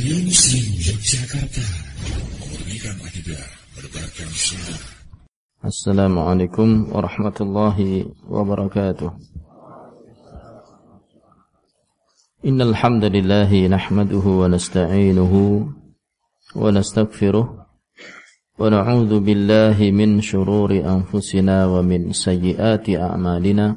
Radio Muslim Yogyakarta Memurnikan akidah Berbarkan sunnah Assalamualaikum warahmatullahi wabarakatuh wa wa wa na'udzu billahi min shururi anfusina wa min sayyiati a'malina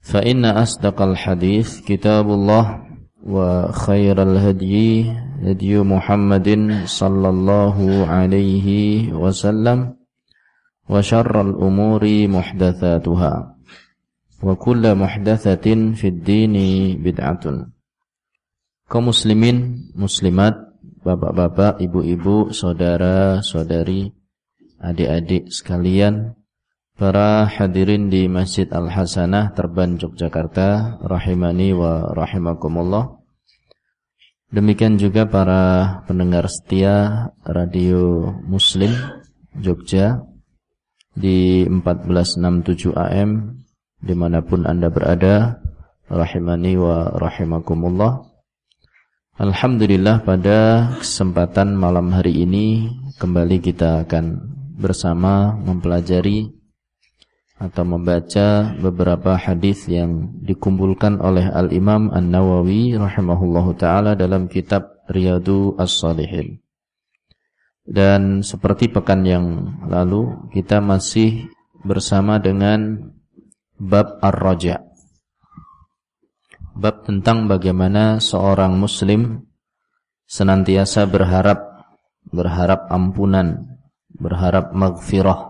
فإن أصدق الحديث كتاب الله وخير الهدي هدي محمد صلى الله عليه وسلم وشر الأمور محدثاتها وكل محدثة في الدين بدعة kaum muslimin, muslimat, bapak-bapak, ibu-ibu, saudara-saudari, adik-adik sekalian Para hadirin di Masjid Al-Hasanah Terban Yogyakarta Rahimani wa rahimakumullah. Demikian juga para pendengar setia Radio Muslim Jogja Di 1467 AM Di mana pun Anda berada Rahimani wa rahimakumullah. Alhamdulillah pada kesempatan malam hari ini Kembali kita akan bersama mempelajari atau membaca beberapa hadis yang dikumpulkan oleh Al-Imam An-Nawawi rahimahullahu taala dalam kitab Riyadu As-Salihin. Dan seperti pekan yang lalu kita masih bersama dengan bab Ar-Raja. Bab tentang bagaimana seorang muslim senantiasa berharap berharap ampunan, berharap maghfirah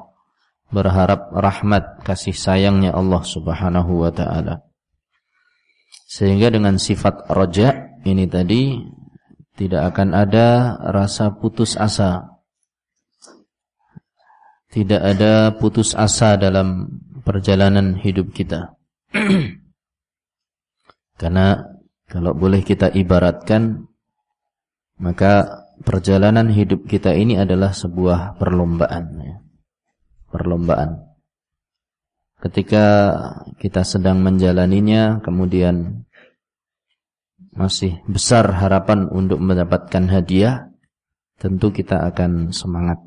berharap rahmat kasih sayangnya Allah Subhanahu wa taala. Sehingga dengan sifat roja ini tadi tidak akan ada rasa putus asa. Tidak ada putus asa dalam perjalanan hidup kita. Karena kalau boleh kita ibaratkan maka perjalanan hidup kita ini adalah sebuah perlombaan ya perlombaan. Ketika kita sedang menjalaninya, kemudian masih besar harapan untuk mendapatkan hadiah, tentu kita akan semangat.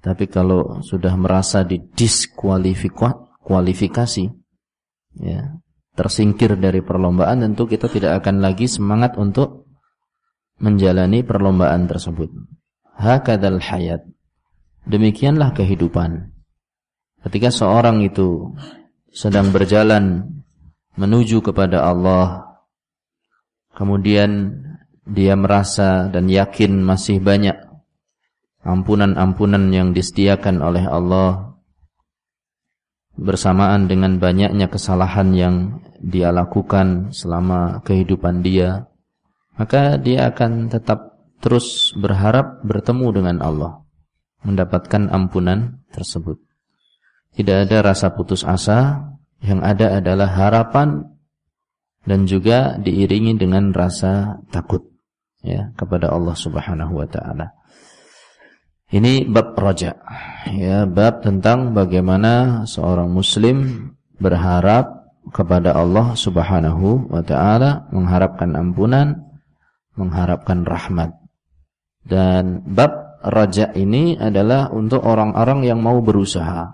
Tapi kalau sudah merasa didiskualifikasi, ya, tersingkir dari perlombaan, tentu kita tidak akan lagi semangat untuk menjalani perlombaan tersebut. Hakadal hayat. Demikianlah kehidupan. Ketika seorang itu sedang berjalan menuju kepada Allah, kemudian dia merasa dan yakin masih banyak ampunan-ampunan yang disediakan oleh Allah bersamaan dengan banyaknya kesalahan yang dia lakukan selama kehidupan dia, maka dia akan tetap terus berharap bertemu dengan Allah mendapatkan ampunan tersebut. Tidak ada rasa putus asa, yang ada adalah harapan dan juga diiringi dengan rasa takut ya kepada Allah Subhanahu wa taala. Ini bab roja, ya bab tentang bagaimana seorang muslim berharap kepada Allah Subhanahu wa taala, mengharapkan ampunan, mengharapkan rahmat. Dan bab raja ini adalah untuk orang-orang yang mau berusaha.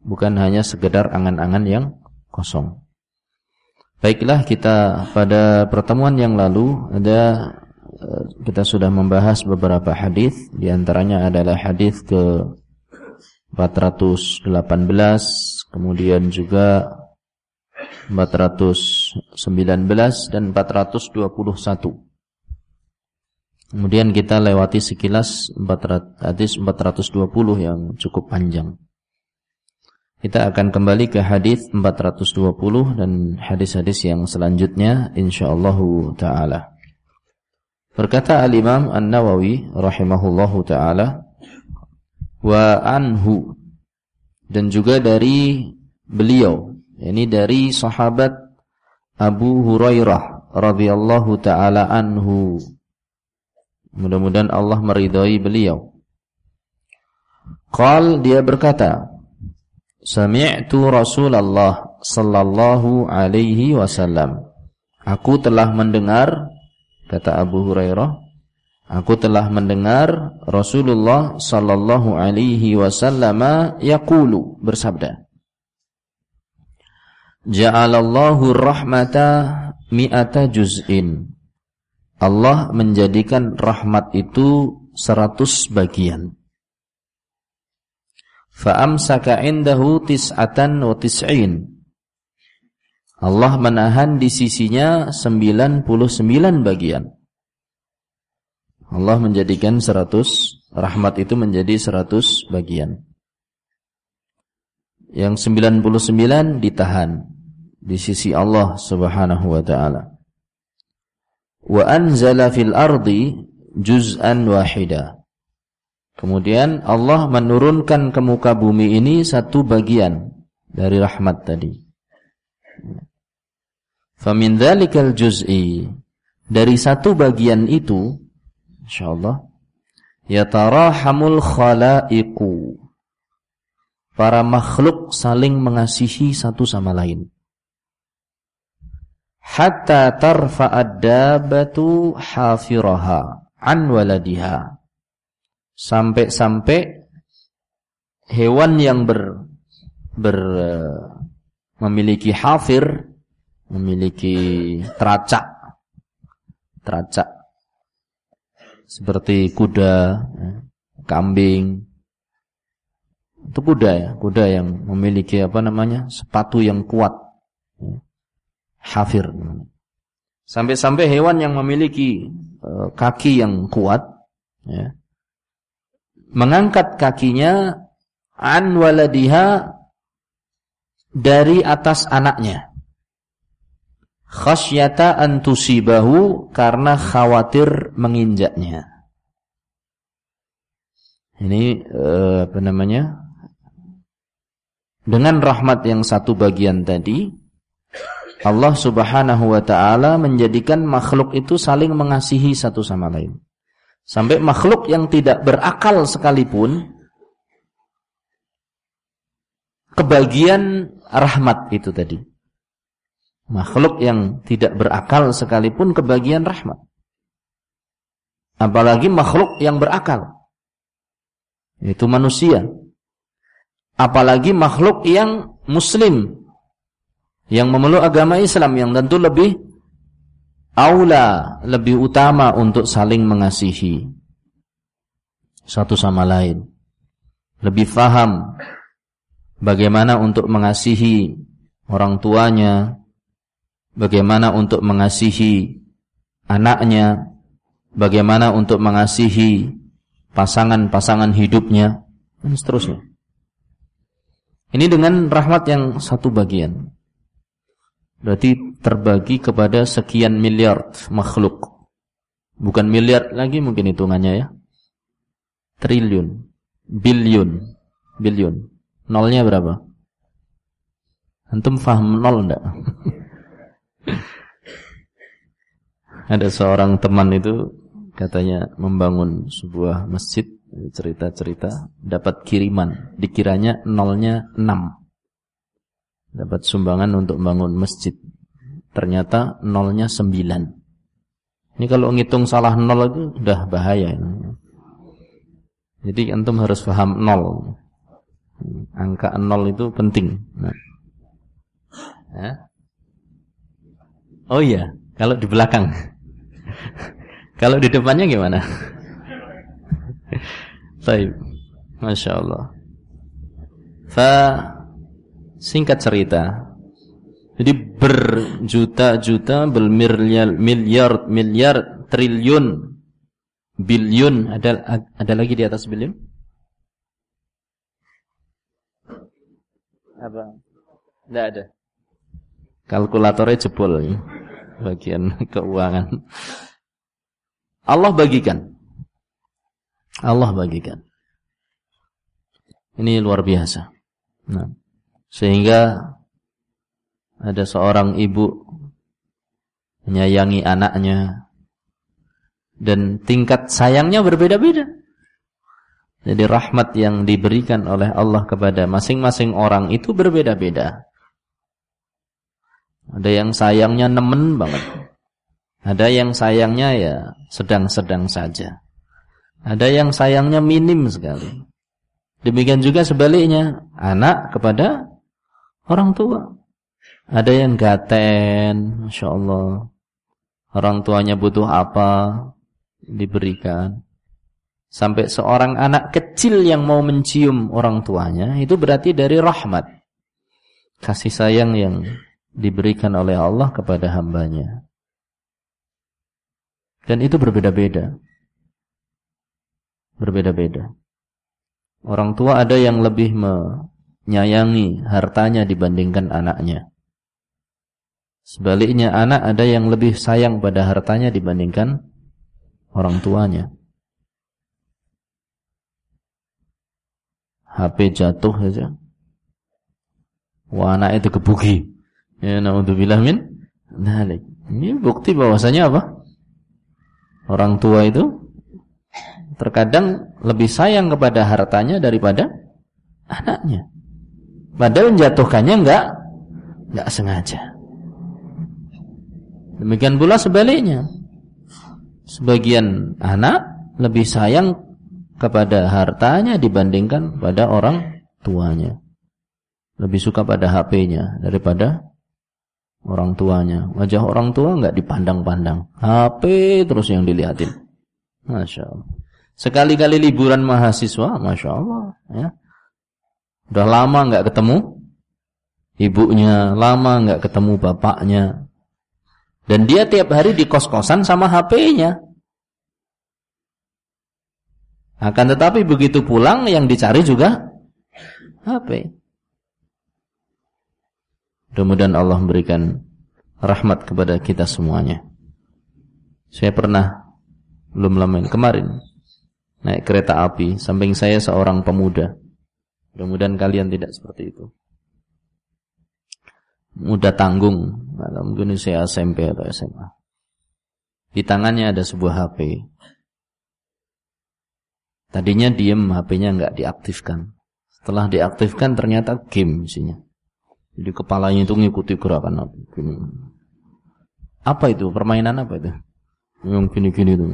Bukan hanya sekedar angan-angan yang kosong. Baiklah kita pada pertemuan yang lalu ada eh, kita sudah membahas beberapa hadis di antaranya adalah hadis ke 418 kemudian juga 419 dan 421 Kemudian kita lewati sekilas hadis 420 yang cukup panjang. Kita akan kembali ke hadis 420 dan hadis-hadis yang selanjutnya insyaallah taala. Berkata Al-Imam An-Nawawi rahimahullahu taala wa anhu dan juga dari beliau ini dari sahabat Abu Hurairah radhiyallahu taala anhu mudah-mudahan Allah meridhai beliau. Qal dia berkata Sami'tu Rasulullah sallallahu alaihi wasallam. Aku telah mendengar kata Abu Hurairah aku telah mendengar Rasulullah sallallahu alaihi wasallam yaqulu bersabda. Ja'alallahu rahmata mi'ata juz'in Allah menjadikan rahmat itu seratus bagian Fa'amsaka indahu tis'atan wa Allah menahan di sisinya 99 bagian. Allah menjadikan 100 rahmat itu menjadi 100 bagian. Yang 99 ditahan di sisi Allah Subhanahu wa taala. Wa anzala fil ardi juz'an wahida. Kemudian Allah menurunkan ke muka bumi ini satu bagian dari rahmat tadi. Famin dzalikal juz'i dari satu bagian itu insyaallah yatarahamul khalaiqu para makhluk saling mengasihi satu sama lain hatta tarfa'ad dabatu hafiraha an waladiha. Sampai-sampai hewan yang ber, ber memiliki hafir memiliki teracak teracak. Seperti kuda ya, kambing. Itu kuda ya kuda yang memiliki apa namanya sepatu yang kuat hafir sampai-sampai hewan yang memiliki uh, kaki yang kuat ya, mengangkat kakinya an waladiha dari atas anaknya khasyata an tusibahu karena khawatir menginjaknya. Ini eh, apa namanya? Dengan rahmat yang satu bagian tadi, Allah Subhanahu wa taala menjadikan makhluk itu saling mengasihi satu sama lain. Sampai makhluk yang tidak berakal sekalipun kebagian rahmat itu tadi makhluk yang tidak berakal sekalipun kebagian rahmat. Apalagi makhluk yang berakal. Itu manusia. Apalagi makhluk yang muslim. Yang memeluk agama Islam yang tentu lebih aula, lebih utama untuk saling mengasihi satu sama lain. Lebih faham bagaimana untuk mengasihi orang tuanya, bagaimana untuk mengasihi anaknya, bagaimana untuk mengasihi pasangan-pasangan hidupnya, dan seterusnya. Ini dengan rahmat yang satu bagian. Berarti terbagi kepada sekian miliar makhluk. Bukan miliar lagi mungkin hitungannya ya. Triliun, biliun, biliun. Nolnya berapa? Antum faham nol enggak? Ada seorang teman itu katanya membangun sebuah masjid cerita-cerita dapat kiriman dikiranya nolnya 6 dapat sumbangan untuk membangun masjid ternyata nolnya 9 ini kalau ngitung salah nol itu udah bahaya jadi antum harus paham nol angka nol itu penting nah. Oh iya, kalau di belakang. kalau di depannya gimana? Baik. Masya Allah. Fa singkat cerita. Jadi berjuta-juta, bermiliar, miliar, miliar, triliun, biliun. Ada ada lagi di atas biliun? Apa? Tidak ada. Kalkulatornya jebol bagian keuangan. Allah bagikan. Allah bagikan. Ini luar biasa. Nah, sehingga ada seorang ibu menyayangi anaknya dan tingkat sayangnya berbeda-beda. Jadi rahmat yang diberikan oleh Allah kepada masing-masing orang itu berbeda-beda. Ada yang sayangnya nemen banget. Ada yang sayangnya ya sedang-sedang saja. Ada yang sayangnya minim sekali. Demikian juga sebaliknya, anak kepada orang tua. Ada yang gaten, Masya Allah. Orang tuanya butuh apa, diberikan. Sampai seorang anak kecil yang mau mencium orang tuanya, itu berarti dari rahmat. Kasih sayang yang diberikan oleh Allah kepada hambanya. Dan itu berbeda-beda. Berbeda-beda. Orang tua ada yang lebih menyayangi hartanya dibandingkan anaknya. Sebaliknya anak ada yang lebih sayang pada hartanya dibandingkan orang tuanya. HP jatuh saja. Wah anak itu kebuki. Ya naudzubillah min dzalik. Ini bukti bahwasanya apa? Orang tua itu terkadang lebih sayang kepada hartanya daripada anaknya. Padahal menjatuhkannya enggak enggak sengaja. Demikian pula sebaliknya. Sebagian anak lebih sayang kepada hartanya dibandingkan pada orang tuanya. Lebih suka pada HP-nya daripada orang tuanya. Wajah orang tua enggak dipandang-pandang. HP terus yang dilihatin. Masya Allah. Sekali-kali liburan mahasiswa, Masya Allah. Ya. Udah lama nggak ketemu ibunya, lama nggak ketemu bapaknya. Dan dia tiap hari di kos-kosan sama HP-nya. Akan tetapi begitu pulang yang dicari juga HP. Mudah-mudahan Allah memberikan rahmat kepada kita semuanya. Saya pernah belum lama kemarin naik kereta api, samping saya seorang pemuda. Mudah-mudahan kalian tidak seperti itu. Muda tanggung, mungkin saya SMP atau SMA. Di tangannya ada sebuah HP. Tadinya diem, HP-nya nggak diaktifkan. Setelah diaktifkan ternyata game isinya. Jadi kepalanya itu ngikuti gerakan apa? Apa itu? Permainan apa itu? Yang gini-gini itu.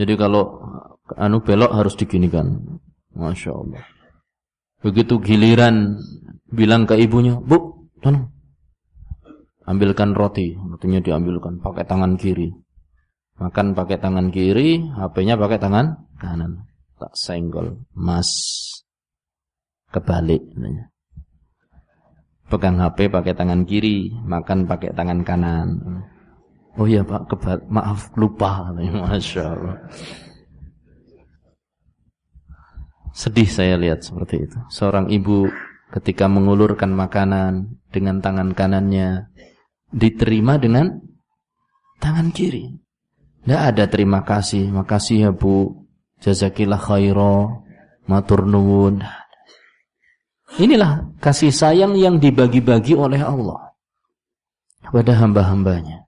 Jadi kalau anu belok harus diginikan. Masya Allah. Begitu giliran bilang ke ibunya, Bu, tolong ambilkan roti. Rotinya diambilkan pakai tangan kiri. Makan pakai tangan kiri, HP-nya pakai tangan kanan. Tak senggol, mas. Kebalik. Pegang HP pakai tangan kiri, makan pakai tangan kanan. Oh iya pak, kebal maaf lupa. Masya Allah. Sedih saya lihat seperti itu. Seorang ibu ketika mengulurkan makanan dengan tangan kanannya diterima dengan tangan kiri. Tidak ada terima kasih, makasih ya bu, jazakillah khairah, matur nuwun. Inilah kasih sayang yang dibagi-bagi oleh Allah kepada hamba-hambanya.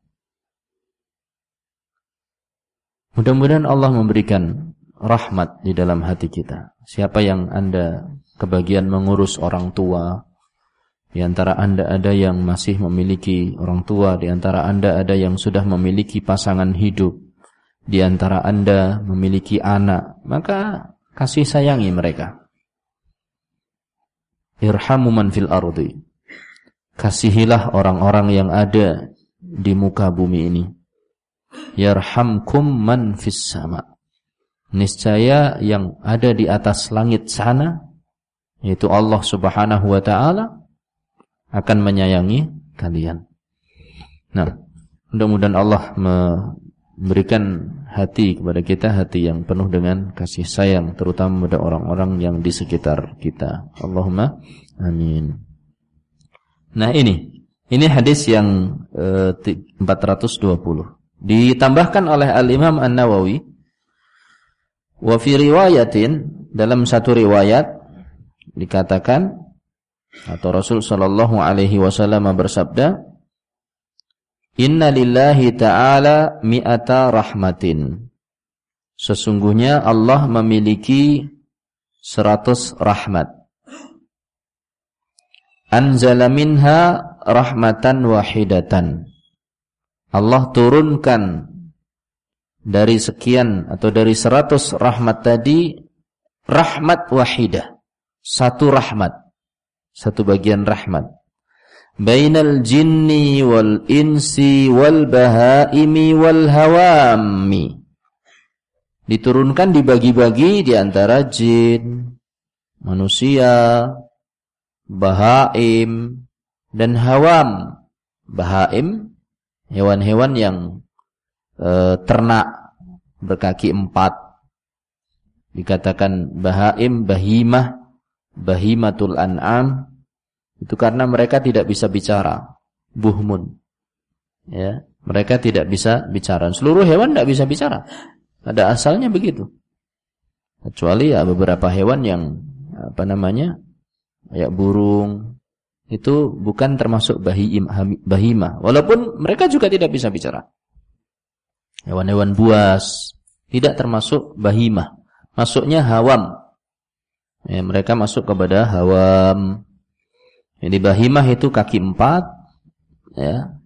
Mudah-mudahan Allah memberikan rahmat di dalam hati kita. Siapa yang Anda kebagian mengurus orang tua, di antara Anda ada yang masih memiliki orang tua, di antara Anda ada yang sudah memiliki pasangan hidup, di antara Anda memiliki anak, maka kasih sayangi mereka. Irhamu man fil ardi. Kasihilah orang-orang yang ada di muka bumi ini. Yarhamkum man fis sama niscaya yang ada di atas langit sana yaitu Allah Subhanahu wa taala akan menyayangi kalian. Nah, mudah-mudahan Allah memberikan hati kepada kita hati yang penuh dengan kasih sayang terutama pada orang-orang yang di sekitar kita. Allahumma amin. Nah, ini ini hadis yang eh, 420 Ditambahkan oleh Al-Imam An-Nawawi wa fi riwayatin dalam satu riwayat dikatakan atau Rasul sallallahu alaihi wasallam bersabda Inna lillahi ta'ala mi'ata rahmatin. Sesungguhnya Allah memiliki seratus rahmat. Anzala minha rahmatan wahidatan. Allah turunkan dari sekian atau dari seratus rahmat tadi rahmat wahidah. Satu rahmat. Satu bagian rahmat. Bainal jinni wal insi wal bahaimi wal hawami. Diturunkan dibagi-bagi di antara jin manusia bahaim dan hawam. Bahaim hewan-hewan yang e, ternak berkaki empat. Dikatakan bahaim bahimah bahimatul an'am. Itu karena mereka tidak bisa bicara. Buhmun. Ya mereka tidak bisa bicara. Seluruh hewan tidak bisa bicara. Ada asalnya begitu. Kecuali ya beberapa hewan yang apa namanya kayak burung. Itu bukan termasuk bahim, bahima. Walaupun mereka juga tidak bisa bicara. Hewan-hewan buas tidak termasuk bahima. Masuknya hawam. Ya, mereka masuk kepada hawam. Jadi bahimah itu kaki empat. Ya,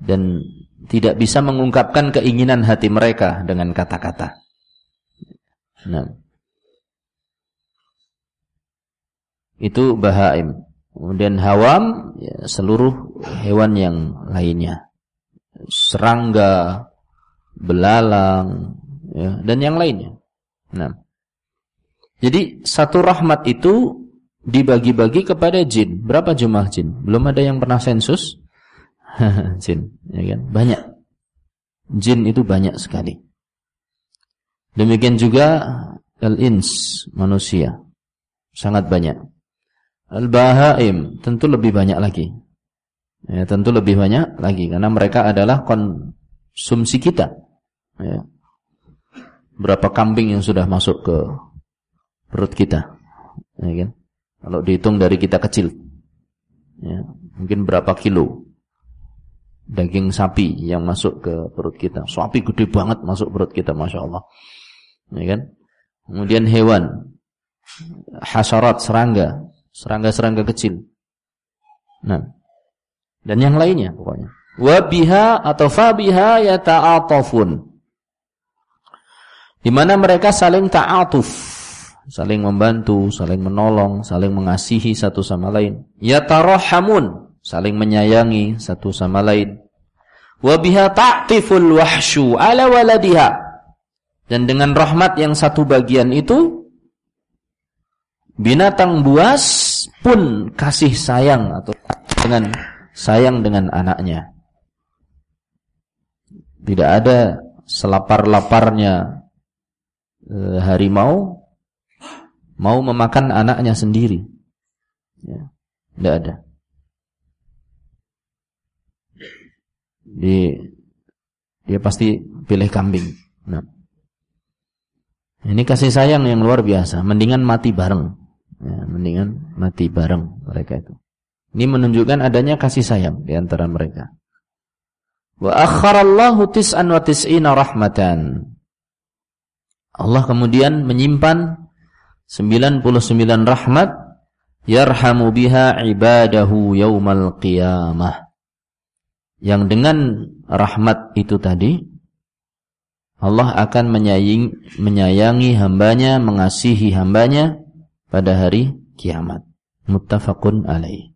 dan tidak bisa mengungkapkan keinginan hati mereka dengan kata-kata. Nah. Itu bahaim. Kemudian hawam ya, seluruh hewan yang lainnya. Serangga, belalang ya, dan yang lainnya. Nah. Jadi satu rahmat itu dibagi-bagi kepada jin. Berapa jumlah jin? Belum ada yang pernah sensus? jin, ya kan? Banyak. Jin itu banyak sekali. Demikian juga al-ins, manusia. Sangat banyak. Al-bahaim tentu lebih banyak lagi. Ya, tentu lebih banyak lagi karena mereka adalah konsumsi kita. Ya. Berapa kambing yang sudah masuk ke perut kita? Ya kan? Kalau dihitung dari kita kecil. Ya, mungkin berapa kilo daging sapi yang masuk ke perut kita. Sapi gede banget masuk perut kita, masya Allah. Ya kan? Kemudian hewan, hasarat, serangga, serangga-serangga kecil. Nah, dan yang lainnya pokoknya. Wabiha atau fabiha yata'atafun. Di mana mereka saling ta'atuf, saling membantu, saling menolong, saling mengasihi satu sama lain. Yatarahamun, saling menyayangi satu sama lain. Wabiha ta'tiful wahsyu ala waladiha. Dan dengan rahmat yang satu bagian itu Binatang buas pun kasih sayang atau dengan sayang dengan anaknya. Tidak ada selapar-laparnya e, harimau mau memakan anaknya sendiri. Ya, tidak ada. Di, dia pasti pilih kambing. Nah. Ini kasih sayang yang luar biasa. Mendingan mati bareng. Ya, mendingan mati bareng mereka itu. Ini menunjukkan adanya kasih sayang di antara mereka. Wa akharallahu tis'an wa tis'ina rahmatan. Allah kemudian menyimpan 99 rahmat yarhamu biha ibadahu yaumal qiyamah. Yang dengan rahmat itu tadi Allah akan menyayangi, menyayangi hambanya, mengasihi hambanya pada hari kiamat. Muttafaqun alaih.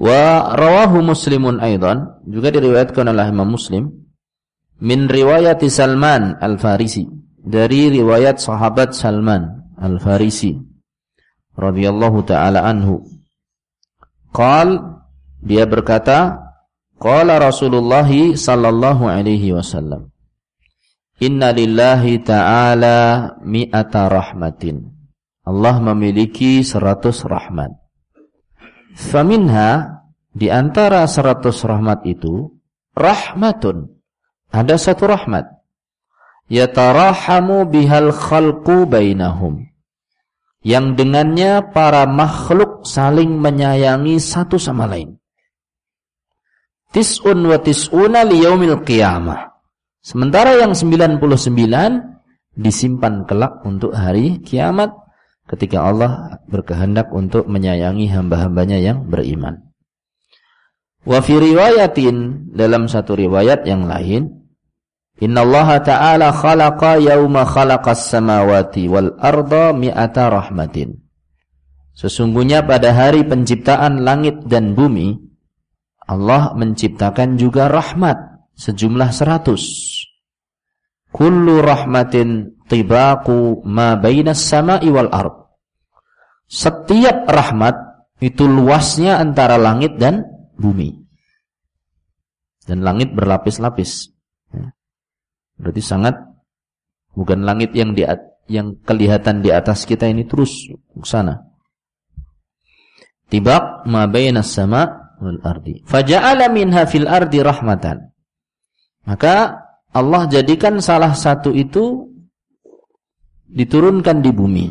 Wa rawahu Muslimun aidan juga diriwayatkan oleh Imam Muslim min riwayat Salman Al-Farisi dari riwayat sahabat Salman Al-Farisi radhiyallahu taala anhu. Qal dia berkata qala Rasulullah sallallahu alaihi wasallam Inna lillahi ta'ala mi'ata rahmatin Allah memiliki seratus rahmat. Faminha di antara seratus rahmat itu rahmatun ada satu rahmat. Yatarahamu bihal khalqu bainahum. Yang dengannya para makhluk saling menyayangi satu sama lain. Tis'un wa tis'una liyaumil qiyamah. Sementara yang 99 disimpan kelak untuk hari kiamat ketika Allah berkehendak untuk menyayangi hamba-hambanya yang beriman. Wa fi riwayatin dalam satu riwayat yang lain Innallaha ta'ala khalaqa yauma khalaqas samawati wal arda mi'ata rahmatin. Sesungguhnya pada hari penciptaan langit dan bumi Allah menciptakan juga rahmat sejumlah seratus. Kullu rahmatin tibaqu ma bainas sama'i wal ard. Setiap rahmat itu luasnya antara langit dan bumi. Dan langit berlapis-lapis. Berarti sangat bukan langit yang di yang kelihatan di atas kita ini terus ke sana. Tibaq ma bainas sama wal ardi. Faja'ala minha fil ardi rahmatan. Maka Allah jadikan salah satu itu diturunkan di bumi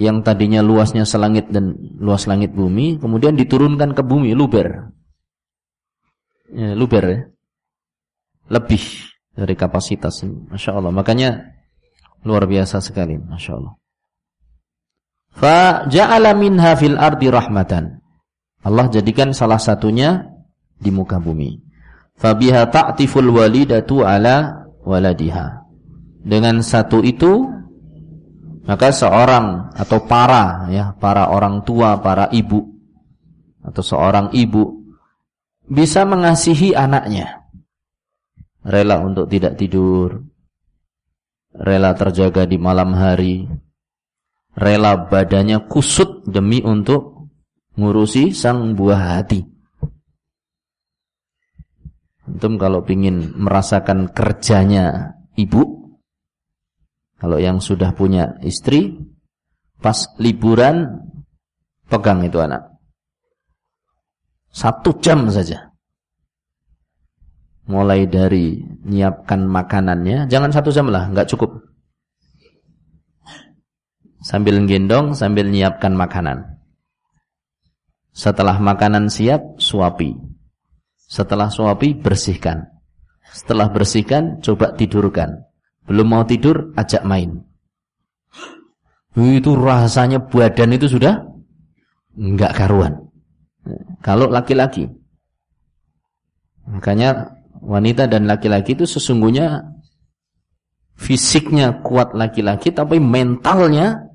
yang tadinya luasnya selangit dan luas langit bumi, kemudian diturunkan ke bumi, luber. Ya, luber ya. Lebih dari kapasitas. Masya Allah. Makanya luar biasa sekali. Masya Allah. Faja'ala minha fil ardi rahmatan. Allah jadikan salah satunya di muka bumi. Fabiha ta'tiful walidatu ala waladiha. Dengan satu itu maka seorang atau para ya, para orang tua, para ibu atau seorang ibu bisa mengasihi anaknya. Rela untuk tidak tidur, rela terjaga di malam hari, rela badannya kusut demi untuk ngurusi sang buah hati. Antum kalau ingin merasakan kerjanya ibu, kalau yang sudah punya istri, pas liburan, pegang itu anak. Satu jam saja. Mulai dari nyiapkan makanannya, jangan satu jam lah, nggak cukup. Sambil gendong, sambil nyiapkan makanan. Setelah makanan siap, suapi. Setelah suapi, bersihkan. Setelah bersihkan, coba tidurkan. Belum mau tidur, ajak main. Itu rasanya badan itu sudah enggak karuan. Kalau laki-laki. Makanya wanita dan laki-laki itu sesungguhnya fisiknya kuat laki-laki tapi mentalnya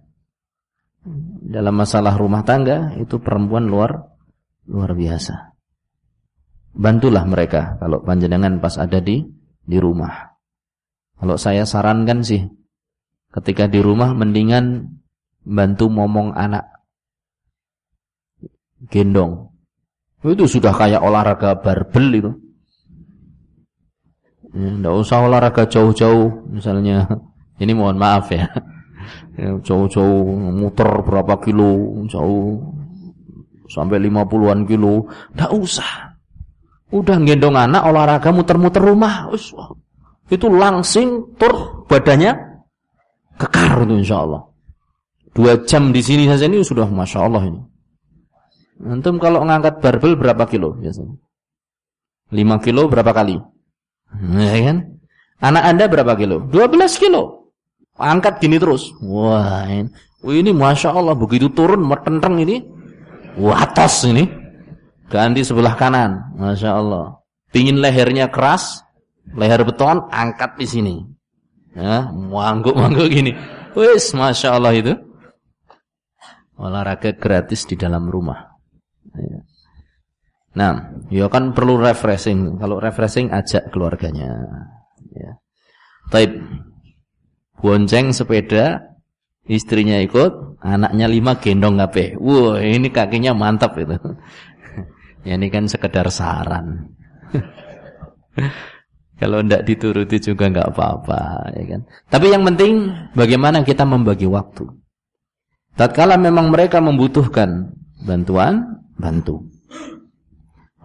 dalam masalah rumah tangga itu perempuan luar luar biasa. Bantulah mereka kalau panjenengan pas ada di di rumah. Kalau saya sarankan sih, ketika di rumah mendingan bantu momong anak. Gendong. Itu sudah kayak olahraga barbel itu. Ya, usah olahraga jauh-jauh. Misalnya, ini mohon maaf ya. ya jauh-jauh muter berapa kilo, jauh sampai 50-an kilo. Tidak usah. Udah gendong anak olahraga muter-muter rumah. Itu langsing tur badannya kekar itu insya Allah. Dua jam di sini saja ini sudah masya Allah ini. Antum kalau ngangkat barbel berapa kilo biasanya? Lima kilo berapa kali? Ya kan? Anak anda berapa kilo? Dua belas kilo. Angkat gini terus. Wah ini, ini masya Allah begitu turun mertenteng ini. Watos ini. Ganti sebelah kanan. Masya Allah. Pingin lehernya keras, leher beton angkat di sini. Ya, mangguk-mangguk gini. Wis, masya Allah itu. Olahraga gratis di dalam rumah. Ya. Nah, ya kan perlu refreshing. Kalau refreshing ajak keluarganya. Ya. Taib. Bonceng sepeda, istrinya ikut, anaknya lima gendong ngape. Wah, ini kakinya mantap itu. ya ini kan sekedar saran. Kalau tidak dituruti juga nggak apa-apa, ya kan. Tapi yang penting bagaimana kita membagi waktu. Tatkala memang mereka membutuhkan bantuan, bantu.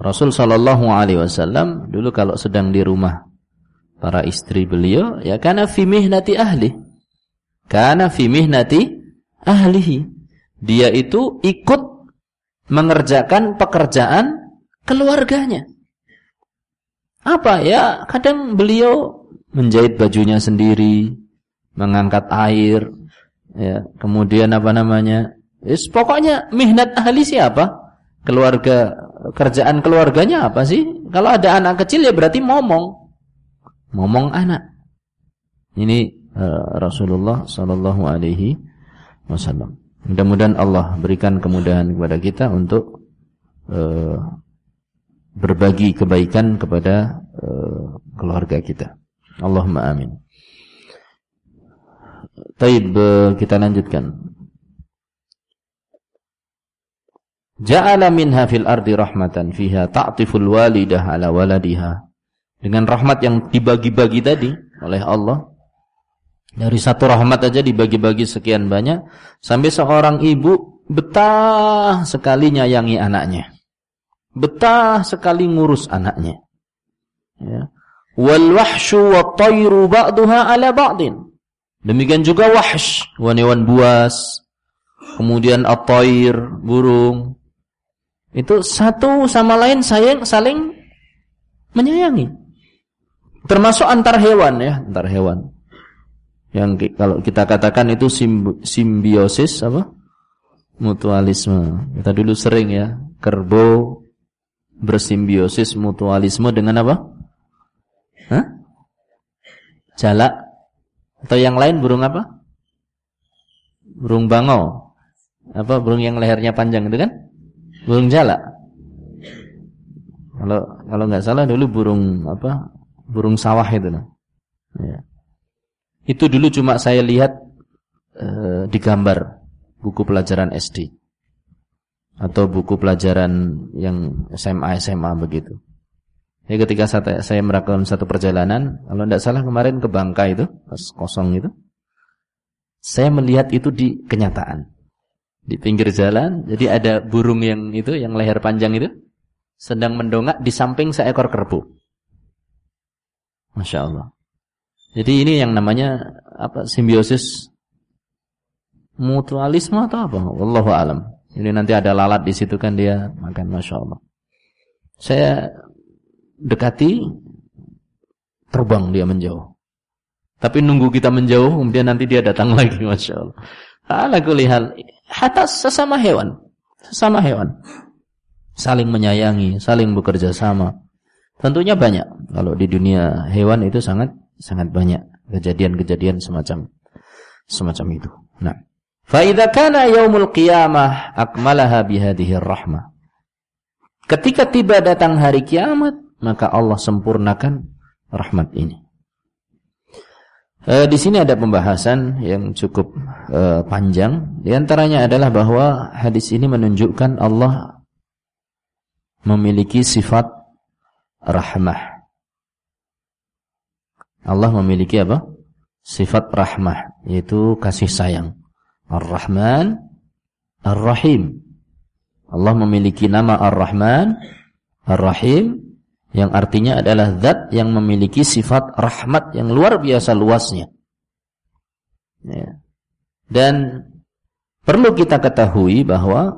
Rasul Shallallahu Alaihi Wasallam dulu kalau sedang di rumah para istri beliau, ya karena fimih nati ahli, karena fimih nati ahlihi, dia itu ikut mengerjakan pekerjaan keluarganya. Apa ya? Kadang beliau menjahit bajunya sendiri, mengangkat air, ya, kemudian apa namanya? Is, pokoknya mihnat ahli siapa? Keluarga kerjaan keluarganya apa sih? Kalau ada anak kecil ya berarti momong. Momong anak. Ini uh, Rasulullah sallallahu alaihi wasallam. Mudah-mudahan Allah berikan kemudahan kepada kita untuk uh, berbagi kebaikan kepada uh, keluarga kita. Allahumma amin. Taib kita lanjutkan. Ja'ala minha fil ardi rahmatan fiha ta'tiful walidah ala waladiha. Dengan rahmat yang dibagi-bagi tadi oleh Allah. Dari satu rahmat aja dibagi-bagi sekian banyak sampai seorang ibu betah sekali nyayangi anaknya. Betah sekali ngurus anaknya. Ya. Wal wahsyu wat tayru ba'daha ala ba'din. Demikian juga wahsh, hewan buas. Kemudian at-tayr, burung, itu satu sama lain sayang saling menyayangi. Termasuk antar hewan ya, antar hewan. Yang kalau kita katakan itu simbiosis apa? Mutualisme. Kita dulu sering ya, kerbau bersimbiosis mutualisme dengan apa? Hah? Jalak atau yang lain burung apa? Burung bangau. Apa burung yang lehernya panjang itu kan? Burung jalak. Kalau kalau nggak salah dulu burung apa? Burung sawah itu nah. Ya. Itu dulu cuma saya lihat e, di gambar buku pelajaran SD atau buku pelajaran yang SMA SMA begitu. Ya ketika saya, saya melakukan satu perjalanan, kalau tidak salah kemarin ke Bangka itu, kosong itu, saya melihat itu di kenyataan di pinggir jalan. Jadi ada burung yang itu, yang leher panjang itu, sedang mendongak di samping seekor kerbau. Masya Allah. Jadi ini yang namanya apa simbiosis mutualisme atau apa? Wallahu alam. Ini nanti ada lalat di situ kan dia makan masya Allah. Saya dekati terbang dia menjauh. Tapi nunggu kita menjauh kemudian nanti dia datang lagi masya Allah. Ala kulihal hatta sesama hewan, sesama hewan. Saling menyayangi, saling bekerja sama. Tentunya banyak. Kalau di dunia hewan itu sangat sangat banyak kejadian-kejadian semacam semacam itu. Nah, fa idza kana yaumul qiyamah akmalaha bihadhihi rahmah. Ketika tiba datang hari kiamat, maka Allah sempurnakan rahmat ini. E, di sini ada pembahasan yang cukup e, panjang. Di antaranya adalah bahwa hadis ini menunjukkan Allah memiliki sifat rahmah. Allah memiliki apa? Sifat rahmah, yaitu kasih sayang. Ar-Rahman, Ar-Rahim. Allah memiliki nama Ar-Rahman, Ar-Rahim, yang artinya adalah zat yang memiliki sifat rahmat yang luar biasa luasnya. Ya. Dan perlu kita ketahui bahwa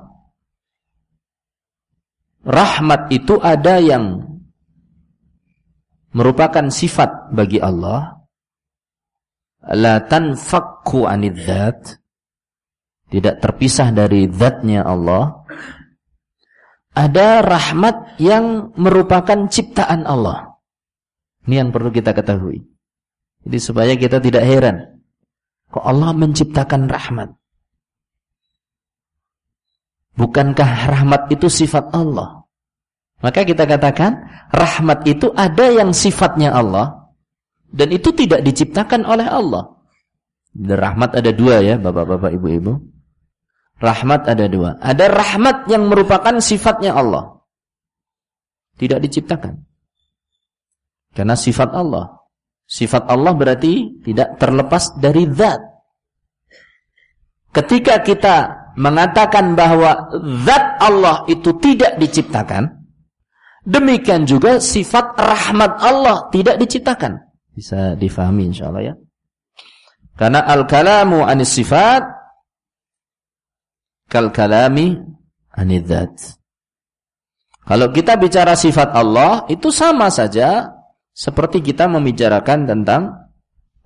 rahmat itu ada yang merupakan sifat bagi Allah la tanfakku anid zat tidak terpisah dari zatnya Allah ada rahmat yang merupakan ciptaan Allah. Ini yang perlu kita ketahui. Jadi supaya kita tidak heran. Kok Allah menciptakan rahmat? Bukankah rahmat itu sifat Allah? Maka kita katakan, rahmat itu ada yang sifatnya Allah. Dan itu tidak diciptakan oleh Allah. Dan rahmat ada dua ya, bapak-bapak, ibu-ibu. Rahmat ada dua. Ada rahmat yang merupakan sifatnya Allah. Tidak diciptakan. Karena sifat Allah. Sifat Allah berarti tidak terlepas dari zat. Ketika kita mengatakan bahwa zat Allah itu tidak diciptakan, Demikian juga sifat rahmat Allah tidak diciptakan. Bisa difahami insyaallah ya. Karena al-kalamu anis sifat kal kalami anidzat. Kalau kita bicara sifat Allah itu sama saja seperti kita membicarakan tentang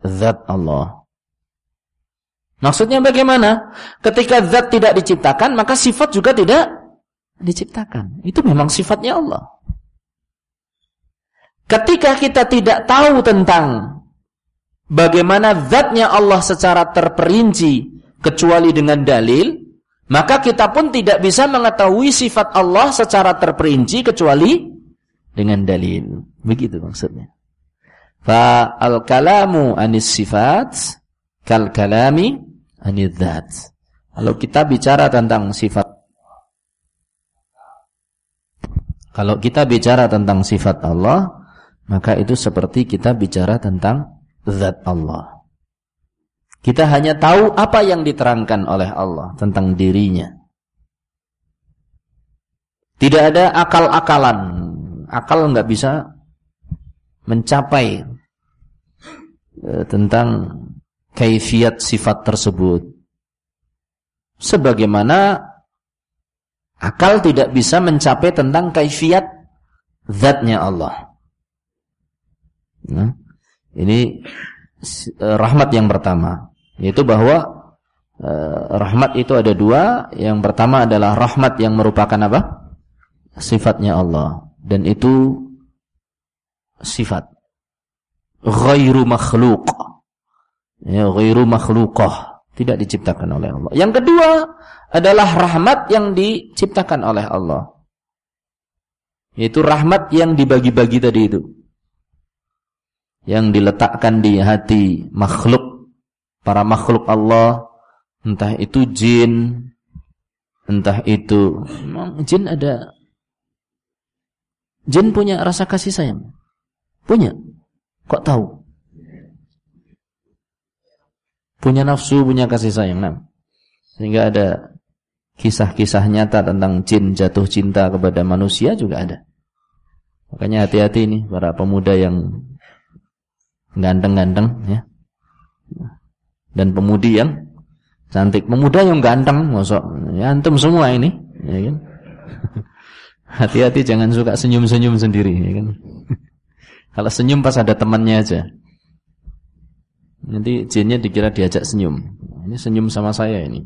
zat Allah. Maksudnya bagaimana? Ketika zat tidak diciptakan, maka sifat juga tidak diciptakan. Itu memang sifatnya Allah. Ketika kita tidak tahu tentang bagaimana zatnya Allah secara terperinci kecuali dengan dalil, maka kita pun tidak bisa mengetahui sifat Allah secara terperinci kecuali dengan dalil. Begitu maksudnya. Fa al-kalamu anis sifat kal kalami anidzat. Kalau kita bicara tentang sifat Kalau kita bicara tentang sifat Allah, maka itu seperti kita bicara tentang zat Allah. Kita hanya tahu apa yang diterangkan oleh Allah tentang dirinya. Tidak ada akal-akalan. Akal nggak bisa mencapai e, tentang kaifiat sifat tersebut. Sebagaimana akal tidak bisa mencapai tentang kaifiat zatnya Allah. Nah, ini uh, rahmat yang pertama, yaitu bahwa uh, rahmat itu ada dua. Yang pertama adalah rahmat yang merupakan apa? Sifatnya Allah dan itu sifat ghairu makhluk. Ya, ghairu makhluqah, tidak diciptakan oleh Allah. Yang kedua adalah rahmat yang diciptakan oleh Allah. Yaitu rahmat yang dibagi-bagi tadi itu yang diletakkan di hati makhluk para makhluk Allah entah itu jin entah itu jin ada jin punya rasa kasih sayang punya kok tahu punya nafsu punya kasih sayang nah. sehingga ada kisah-kisah nyata tentang jin jatuh cinta kepada manusia juga ada makanya hati-hati nih para pemuda yang ganteng-ganteng ya. Dan pemudi yang cantik, pemuda yang ganteng, mosok ya antum semua ini, ya kan? Hati-hati jangan suka senyum-senyum sendiri, ya kan? Kalau senyum pas ada temannya aja. Nanti jinnya dikira diajak senyum. Ini senyum sama saya ini.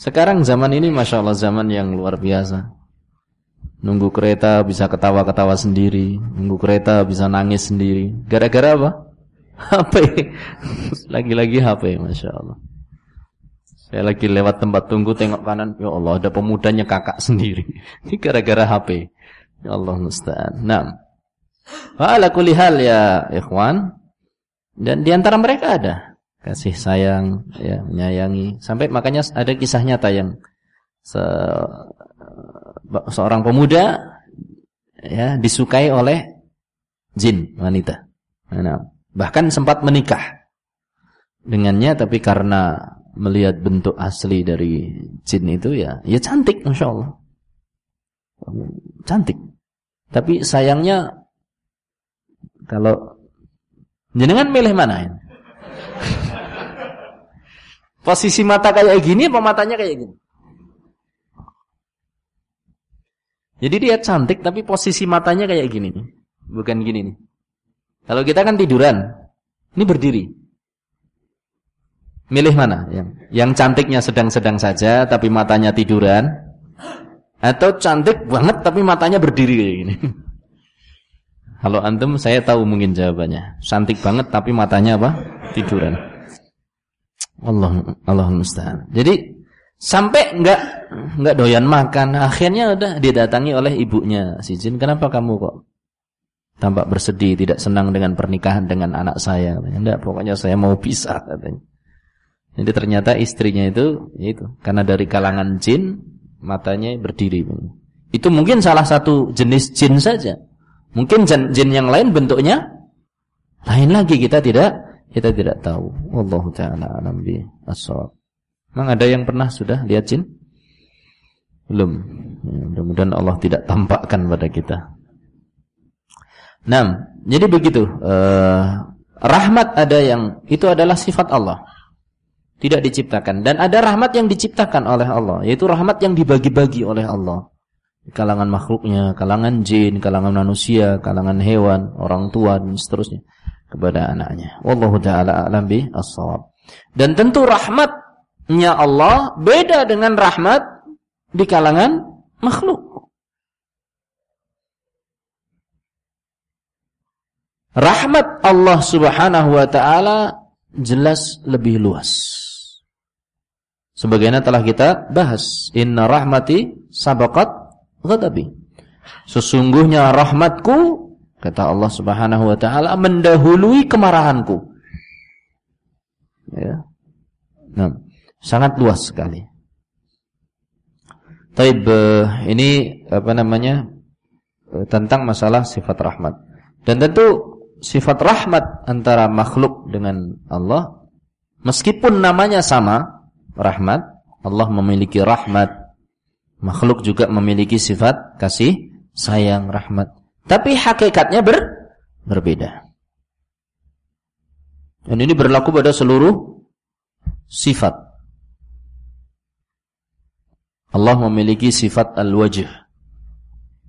Sekarang zaman ini Masya Allah zaman yang luar biasa. Nunggu kereta bisa ketawa-ketawa sendiri. Nunggu kereta bisa nangis sendiri. Gara-gara apa? HP. Lagi-lagi HP, Masya Allah. Saya lagi lewat tempat tunggu tengok kanan. Ya Allah, ada pemudanya kakak sendiri. Ini gara-gara HP. Ya Allah musta'an. Nah. Wa ala kulli hal ya ikhwan. Dan di antara mereka ada kasih sayang, ya menyayangi. Sampai makanya ada kisah nyata yang se seorang pemuda ya disukai oleh jin wanita. Nah, bahkan sempat menikah dengannya tapi karena melihat bentuk asli dari jin itu ya ya cantik Masya Allah cantik tapi sayangnya kalau jenengan milih mana ini posisi mata kayak gini apa matanya kayak gini Jadi dia cantik tapi posisi matanya kayak gini nih. Bukan gini nih. Kalau kita kan tiduran. Ini berdiri. Milih mana? Yang, yang cantiknya sedang-sedang saja tapi matanya tiduran. Atau cantik banget tapi matanya berdiri kayak gini. Kalau antum saya tahu mungkin jawabannya. Cantik banget tapi matanya apa? Tiduran. Allah Allah musta'an. Jadi Sampai enggak enggak doyan makan, akhirnya udah didatangi oleh ibunya si jin. Kenapa kamu kok tampak bersedih, tidak senang dengan pernikahan dengan anak saya? Enggak, pokoknya saya mau pisah. Jadi ternyata istrinya itu itu karena dari kalangan jin matanya berdiri. Itu mungkin salah satu jenis jin saja. Mungkin jin, jin yang lain bentuknya lain lagi kita tidak kita tidak tahu. Wallahu taala alam bi Memang ada yang pernah sudah lihat jin? Belum. Ya, Mudah-mudahan Allah tidak tampakkan pada kita. Nah, jadi begitu. Uh, rahmat ada yang itu adalah sifat Allah. Tidak diciptakan dan ada rahmat yang diciptakan oleh Allah, yaitu rahmat yang dibagi-bagi oleh Allah. Kalangan makhluknya, kalangan jin, kalangan manusia, kalangan hewan, orang tua dan seterusnya kepada anaknya. Wallahu taala a'lam bi as-shawab. Dan tentu rahmatnya Allah beda dengan rahmat di kalangan makhluk. Rahmat Allah Subhanahu wa taala jelas lebih luas. Sebagaimana telah kita bahas, inna rahmati sabaqat ghadabi. Sesungguhnya rahmatku kata Allah Subhanahu wa taala mendahului kemarahanku. Ya. Nah, sangat luas sekali. Taib ini apa namanya? Eh, tentang masalah sifat rahmat. Dan tentu sifat rahmat antara makhluk dengan Allah meskipun namanya sama rahmat Allah memiliki rahmat. Makhluk juga memiliki sifat kasih sayang rahmat. Tapi hakikatnya ber berbeda. Dan ini berlaku pada seluruh sifat. Allah memiliki sifat al-wajh.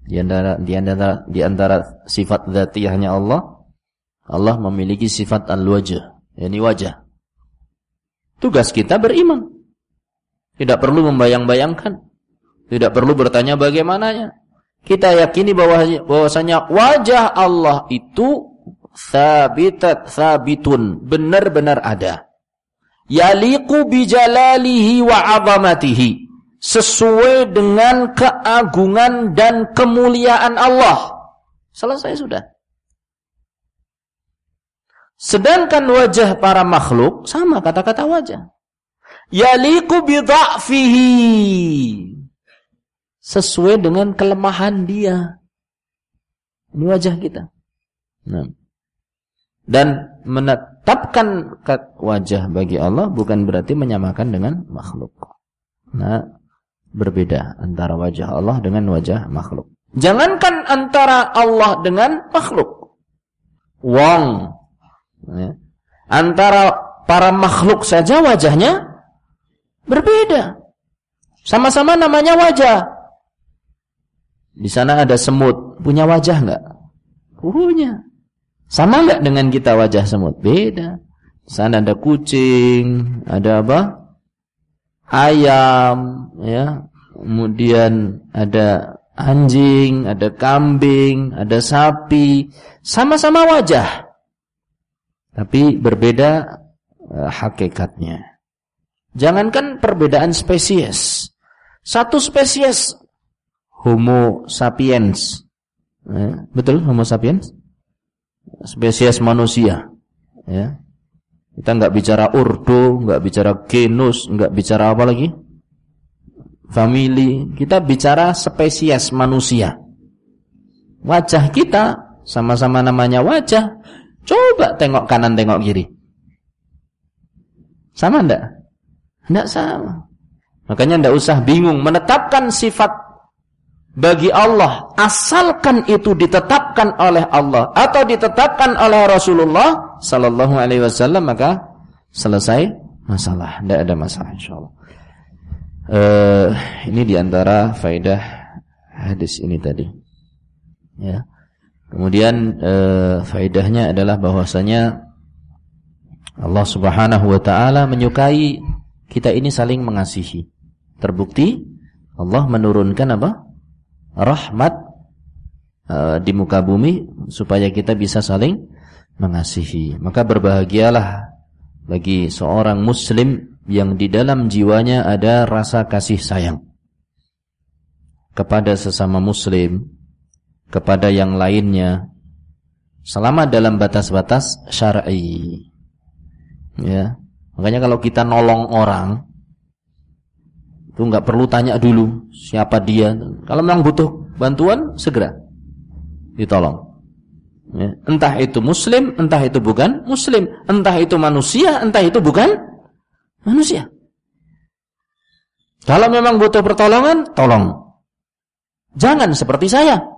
Di antara di antara di antara sifat dzatiyahnya Allah Allah memiliki sifat al-wajh, yakni wajah. Tugas kita beriman. Tidak perlu membayang-bayangkan. Tidak perlu bertanya bagaimananya. Kita yakini bahwa bahwasanya wajah Allah itu sabitat sabitun, benar-benar ada. Yaliqu bijalalihi wa 'azamatihi. Sesuai dengan keagungan dan kemuliaan Allah. Selesai sudah. Sedangkan wajah para makhluk sama kata-kata wajah. Yaliku bidha'fihi. Sesuai dengan kelemahan dia. Ini wajah kita. Nah. Dan menetapkan wajah bagi Allah bukan berarti menyamakan dengan makhluk. Nah, berbeda antara wajah Allah dengan wajah makhluk. Jangankan antara Allah dengan makhluk. Wong Ya. Antara para makhluk saja wajahnya berbeda. Sama-sama namanya wajah. Di sana ada semut, punya wajah enggak? Punya. Sama enggak dengan kita wajah semut? Beda. Di sana ada kucing, ada apa? Ayam, ya. Kemudian ada anjing, ada kambing, ada sapi, sama-sama wajah tapi berbeda uh, hakikatnya. Jangankan perbedaan spesies. Satu spesies Homo sapiens. Ya, betul Homo sapiens? Spesies manusia. Ya. Kita nggak bicara urdu, nggak bicara genus, nggak bicara apa lagi? Family. Kita bicara spesies manusia. Wajah kita sama-sama namanya wajah, Coba tengok kanan, tengok kiri. Sama enggak? Enggak sama. Makanya enggak usah bingung menetapkan sifat bagi Allah asalkan itu ditetapkan oleh Allah atau ditetapkan oleh Rasulullah sallallahu alaihi wasallam maka selesai masalah, tidak ada masalah insyaallah. Uh, ini di antara faedah hadis ini tadi. Ya. Kemudian e, faedahnya adalah bahwasanya Allah Subhanahu wa taala menyukai kita ini saling mengasihi. Terbukti Allah menurunkan apa? Rahmat e, di muka bumi supaya kita bisa saling mengasihi. Maka berbahagialah bagi seorang muslim yang di dalam jiwanya ada rasa kasih sayang kepada sesama muslim kepada yang lainnya selama dalam batas-batas syar'i. Ya. Makanya kalau kita nolong orang itu nggak perlu tanya dulu siapa dia. Kalau memang butuh bantuan segera ditolong. Ya. Entah itu muslim, entah itu bukan muslim, entah itu manusia, entah itu bukan manusia. Kalau memang butuh pertolongan, tolong. Jangan seperti saya.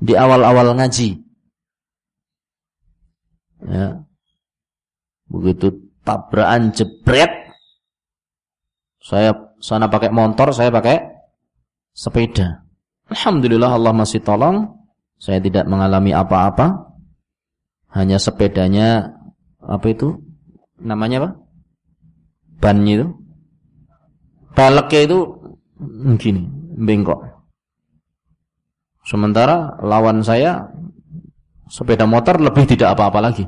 Di awal-awal ngaji. Ya. Begitu tabrakan jebret. Saya sana pakai motor, saya pakai sepeda. Alhamdulillah Allah masih tolong. Saya tidak mengalami apa-apa. Hanya sepedanya apa itu? Namanya apa? Bannya itu. Peleknya itu gini, bengkok. Sementara lawan saya sepeda motor lebih tidak apa-apa lagi.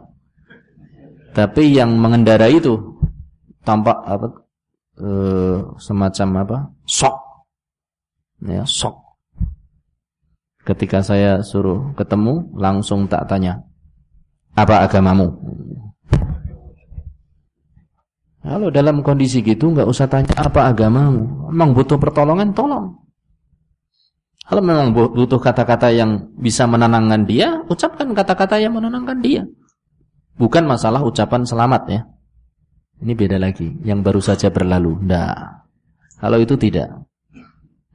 Tapi yang mengendarai itu tampak apa e, semacam apa? Sok. Ya, sok. Ketika saya suruh ketemu, langsung tak tanya, "Apa agamamu?" Kalau dalam kondisi gitu nggak usah tanya apa agamamu. Emang butuh pertolongan, tolong. Kalau memang butuh kata-kata yang bisa menenangkan dia, ucapkan kata-kata yang menenangkan dia. Bukan masalah ucapan selamat ya. Ini beda lagi. Yang baru saja berlalu. Tidak. Kalau itu tidak.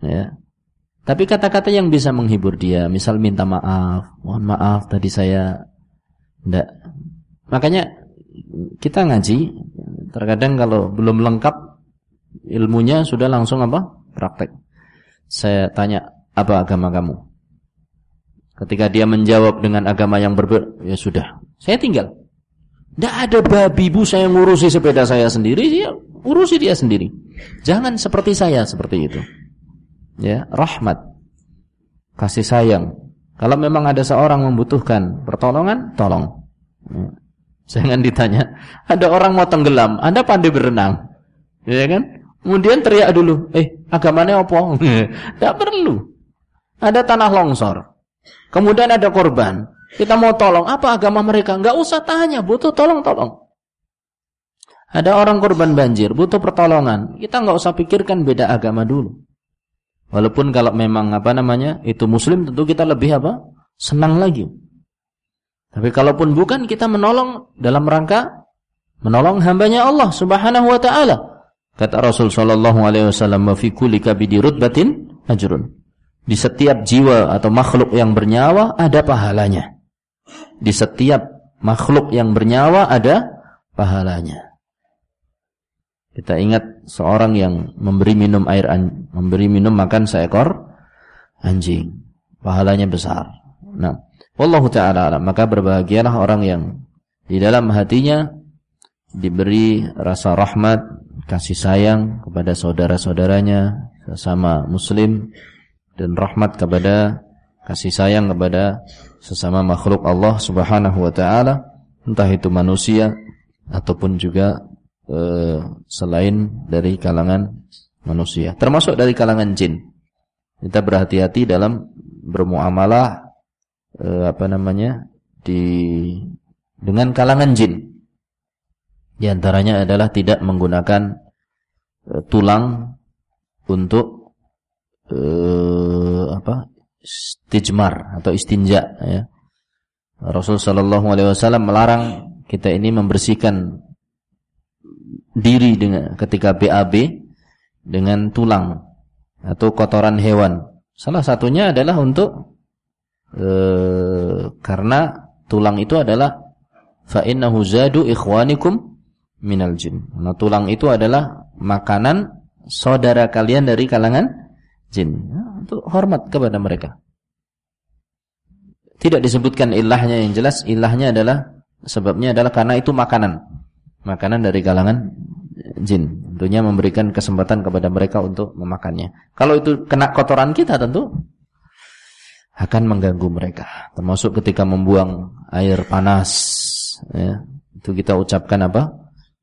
Ya. Tapi kata-kata yang bisa menghibur dia, misal minta maaf, mohon maaf tadi saya tidak. Makanya kita ngaji, terkadang kalau belum lengkap ilmunya sudah langsung apa? Praktek. Saya tanya, apa agama kamu? Ketika dia menjawab dengan agama yang berbeda, ya sudah, saya tinggal. Tidak ada babi bu saya ngurusi sepeda saya sendiri, dia urusi dia sendiri. Jangan seperti saya seperti itu. Ya, rahmat, kasih sayang. Kalau memang ada seorang membutuhkan pertolongan, tolong. Ya. Jangan ditanya, ada orang mau tenggelam, Anda pandai berenang. Ya kan? Kemudian teriak dulu, eh agamanya apa? Tidak perlu. Ada tanah longsor. Kemudian ada korban. Kita mau tolong, apa agama mereka? Enggak usah tanya, butuh tolong-tolong. Ada orang korban banjir, butuh pertolongan. Kita enggak usah pikirkan beda agama dulu. Walaupun kalau memang apa namanya, itu muslim tentu kita lebih apa? Senang lagi. Tapi kalaupun bukan kita menolong dalam rangka menolong hambanya Allah Subhanahu wa taala. Kata Rasul sallallahu alaihi wasallam, "Fi kulli kabidi rutbatin ajrun." Di setiap jiwa atau makhluk yang bernyawa ada pahalanya. Di setiap makhluk yang bernyawa ada pahalanya. Kita ingat seorang yang memberi minum air memberi minum makan seekor anjing. Pahalanya besar. Nah, wallahu taala. Maka berbahagialah orang yang di dalam hatinya diberi rasa rahmat, kasih sayang kepada saudara-saudaranya sesama muslim dan rahmat kepada kasih sayang kepada sesama makhluk Allah Subhanahu wa taala, entah itu manusia ataupun juga e, selain dari kalangan manusia, termasuk dari kalangan jin. Kita berhati-hati dalam bermuamalah e, apa namanya? di dengan kalangan jin. Di antaranya adalah tidak menggunakan e, tulang untuk e, apa? istijmar atau istinja ya. Rasul sallallahu alaihi wasallam melarang kita ini membersihkan diri dengan ketika BAB dengan tulang atau kotoran hewan. Salah satunya adalah untuk e, karena tulang itu adalah fa innahu zadu ikhwanikum minal jin. Nah, tulang itu adalah makanan saudara kalian dari kalangan jin ya, untuk hormat kepada mereka. Tidak disebutkan ilahnya yang jelas ilahnya adalah sebabnya adalah karena itu makanan. Makanan dari kalangan jin. Tentunya memberikan kesempatan kepada mereka untuk memakannya. Kalau itu kena kotoran kita tentu akan mengganggu mereka. Termasuk ketika membuang air panas ya. Itu kita ucapkan apa?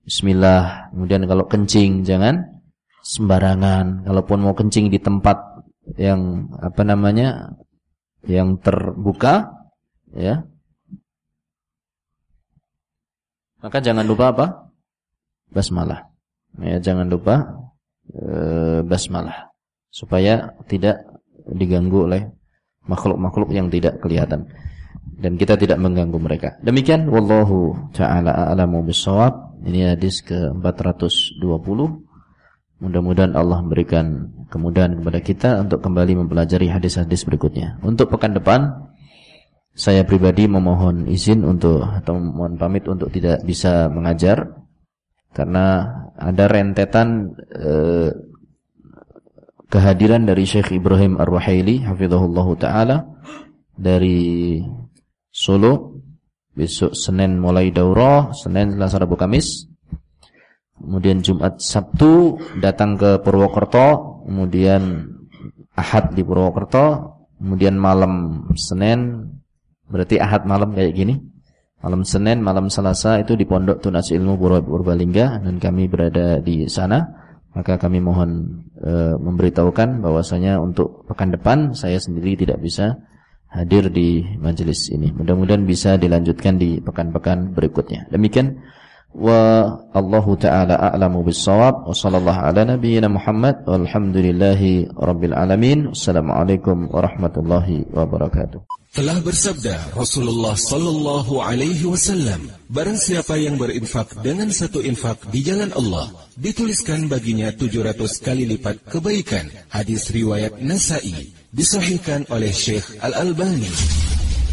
Bismillah. Kemudian kalau kencing jangan sembarangan. Kalaupun mau kencing di tempat yang apa namanya yang terbuka, ya, maka jangan lupa apa? Basmalah. Ya, jangan lupa e, basmalah supaya tidak diganggu oleh makhluk-makhluk yang tidak kelihatan dan kita tidak mengganggu mereka. Demikian wallahu taala a'lamu bissawab. Ini hadis ke-420 Mudah-mudahan Allah memberikan kemudahan kepada kita untuk kembali mempelajari hadis-hadis berikutnya. Untuk pekan depan saya pribadi memohon izin untuk atau mohon pamit untuk tidak bisa mengajar karena ada rentetan eh, kehadiran dari Syekh Ibrahim Ar-Ruhaili hafizahullah taala dari Solo besok Senin mulai daurah, Senin, Selasa, Rabu, Kamis. Kemudian Jumat, Sabtu datang ke Purwokerto, kemudian Ahad di Purwokerto, kemudian malam Senin berarti Ahad malam kayak gini. Malam Senin, malam Selasa itu di Pondok Tunas Ilmu Purbalingga dan kami berada di sana maka kami mohon e, memberitahukan bahwasanya untuk pekan depan saya sendiri tidak bisa hadir di majelis ini. Mudah-mudahan bisa dilanjutkan di pekan-pekan berikutnya. Demikian wa Allahu taala a'lamu bis-shawab wa sallallahu ala nabiyyina Muhammad walhamdulillahi rabbil alamin. Assalamualaikum warahmatullahi wabarakatuh. Telah bersabda Rasulullah sallallahu alaihi wasallam, barang siapa yang berinfak dengan satu infak di jalan Allah, dituliskan baginya 700 kali lipat kebaikan. Hadis riwayat Nasai, disahihkan oleh Syekh Al-Albani.